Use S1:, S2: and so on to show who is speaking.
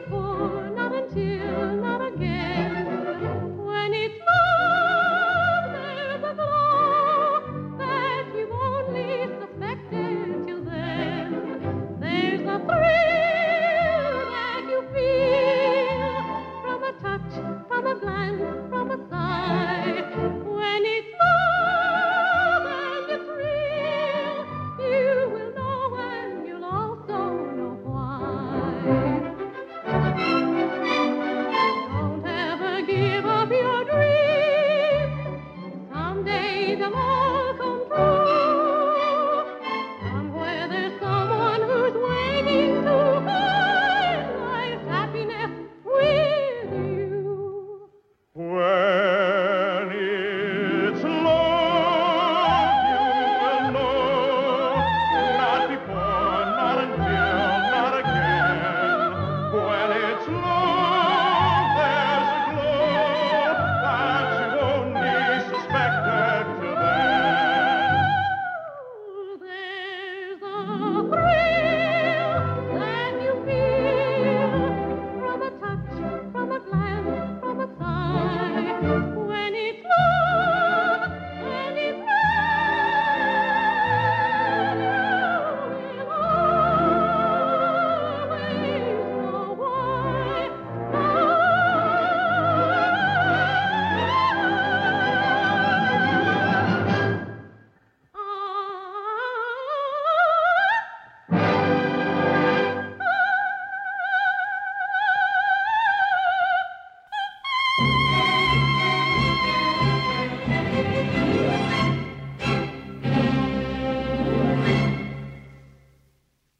S1: before, not until, not again. When it's love, there's a glow that you only suspected till then. There's a thrill.